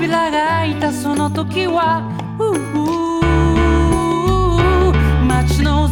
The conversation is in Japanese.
扉が開いたその時は街の